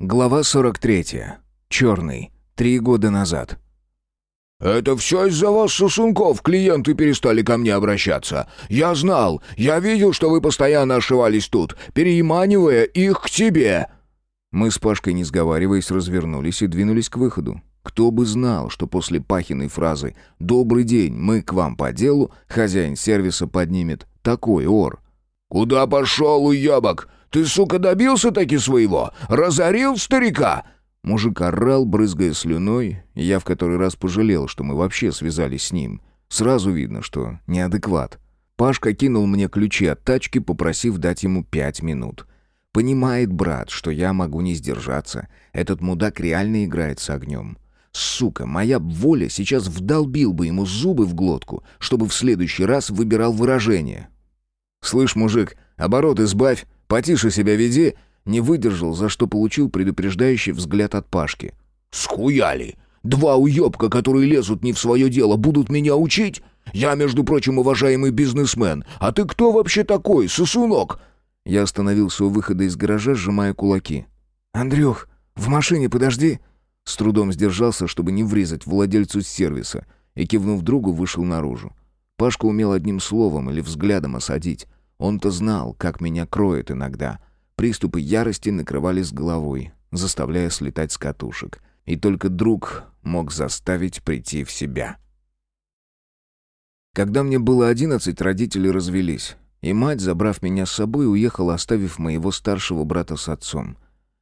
Глава 43. Черный. Три года назад. «Это все из-за вас, сосунков, клиенты перестали ко мне обращаться. Я знал, я видел, что вы постоянно ошивались тут, переманивая их к себе». Мы с Пашкой, не сговариваясь, развернулись и двинулись к выходу. Кто бы знал, что после Пахиной фразы «Добрый день, мы к вам по делу» хозяин сервиса поднимет такой ор. «Куда пошел, уебок? Ты, сука, добился таки своего? Разорил старика?» Мужик орал, брызгая слюной, я в который раз пожалел, что мы вообще связались с ним. Сразу видно, что неадекват. Пашка кинул мне ключи от тачки, попросив дать ему пять минут. Понимает брат, что я могу не сдержаться. Этот мудак реально играет с огнем. Сука, моя воля сейчас вдолбил бы ему зубы в глотку, чтобы в следующий раз выбирал выражение. «Слышь, мужик, оборот избавь!» Потише себя веди!» Не выдержал, за что получил предупреждающий взгляд от Пашки. «Схуяли! Два уебка, которые лезут не в свое дело, будут меня учить? Я, между прочим, уважаемый бизнесмен. А ты кто вообще такой, сосунок?» Я остановился у выхода из гаража, сжимая кулаки. «Андрюх, в машине подожди!» С трудом сдержался, чтобы не врезать владельцу сервиса, и, кивнув другу, вышел наружу. Пашка умел одним словом или взглядом осадить. Он-то знал, как меня кроет иногда. Приступы ярости накрывали с головой, заставляя слетать с катушек. И только друг мог заставить прийти в себя. Когда мне было одиннадцать, родители развелись. И мать, забрав меня с собой, уехала, оставив моего старшего брата с отцом.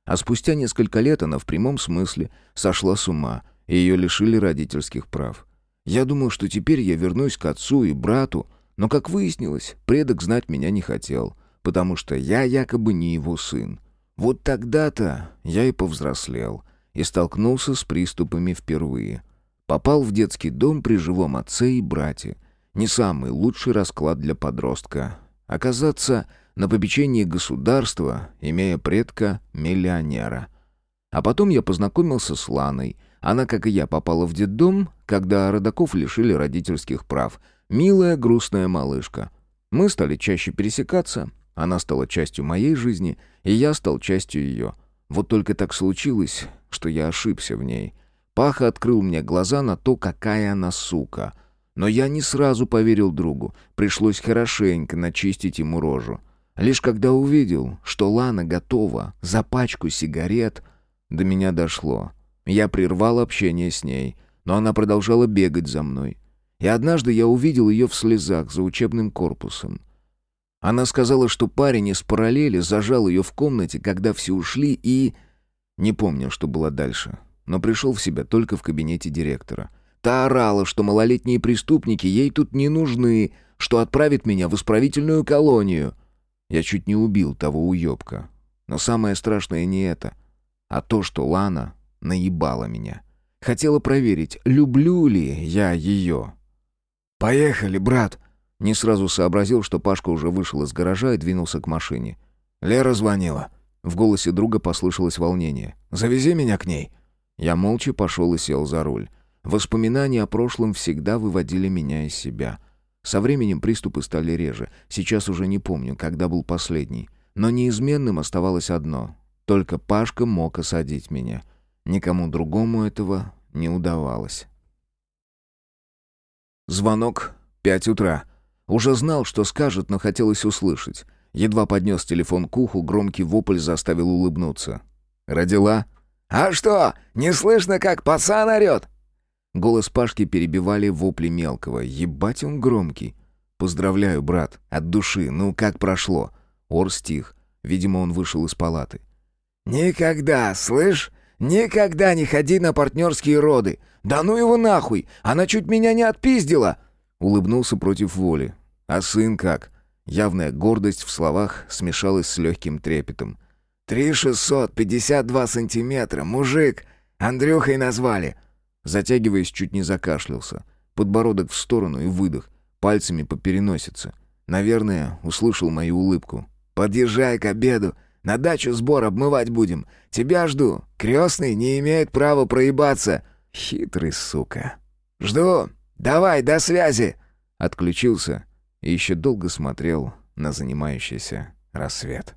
А спустя несколько лет она в прямом смысле сошла с ума, и ее лишили родительских прав. Я думал, что теперь я вернусь к отцу и брату, но, как выяснилось, предок знать меня не хотел, потому что я якобы не его сын. Вот тогда-то я и повзрослел, и столкнулся с приступами впервые. Попал в детский дом при живом отце и брате. Не самый лучший расклад для подростка. Оказаться на попечении государства, имея предка-миллионера. А потом я познакомился с Ланой. Она, как и я, попала в детдом, когда родаков лишили родительских прав — Милая, грустная малышка. Мы стали чаще пересекаться, она стала частью моей жизни, и я стал частью ее. Вот только так случилось, что я ошибся в ней. Паха открыл мне глаза на то, какая она сука. Но я не сразу поверил другу, пришлось хорошенько начистить ему рожу. Лишь когда увидел, что Лана готова за пачку сигарет, до меня дошло. Я прервал общение с ней, но она продолжала бегать за мной. И однажды я увидел ее в слезах за учебным корпусом. Она сказала, что парень из параллели зажал ее в комнате, когда все ушли, и... Не помню, что было дальше, но пришел в себя только в кабинете директора. Та орала, что малолетние преступники ей тут не нужны, что отправит меня в исправительную колонию. Я чуть не убил того уебка. Но самое страшное не это, а то, что Лана наебала меня. Хотела проверить, люблю ли я ее. «Поехали, брат!» Не сразу сообразил, что Пашка уже вышел из гаража и двинулся к машине. «Лера звонила». В голосе друга послышалось волнение. «Завези меня к ней». Я молча пошел и сел за руль. Воспоминания о прошлом всегда выводили меня из себя. Со временем приступы стали реже. Сейчас уже не помню, когда был последний. Но неизменным оставалось одно. Только Пашка мог осадить меня. Никому другому этого не удавалось. Звонок. Пять утра. Уже знал, что скажет, но хотелось услышать. Едва поднес телефон к уху, громкий вопль заставил улыбнуться. «Родила?» «А что, не слышно, как пацан орет?» Голос Пашки перебивали вопли мелкого. «Ебать он громкий!» «Поздравляю, брат, от души. Ну, как прошло?» Ор стих. Видимо, он вышел из палаты. «Никогда, слышь? Никогда не ходи на партнерские роды. Да ну его нахуй! Она чуть меня не отпиздила!» Улыбнулся против воли. «А сын как?» Явная гордость в словах смешалась с легким трепетом. «Три шестьсот пятьдесят два сантиметра, мужик! Андрюхой назвали!» Затягиваясь, чуть не закашлялся. Подбородок в сторону и выдох. Пальцами по переносице. Наверное, услышал мою улыбку. «Подъезжай к обеду. На дачу сбор обмывать будем. Тебя жду. Крестный не имеет права проебаться!» Хитрый сука. «Жду. Давай, до связи!» Отключился и еще долго смотрел на занимающийся рассвет.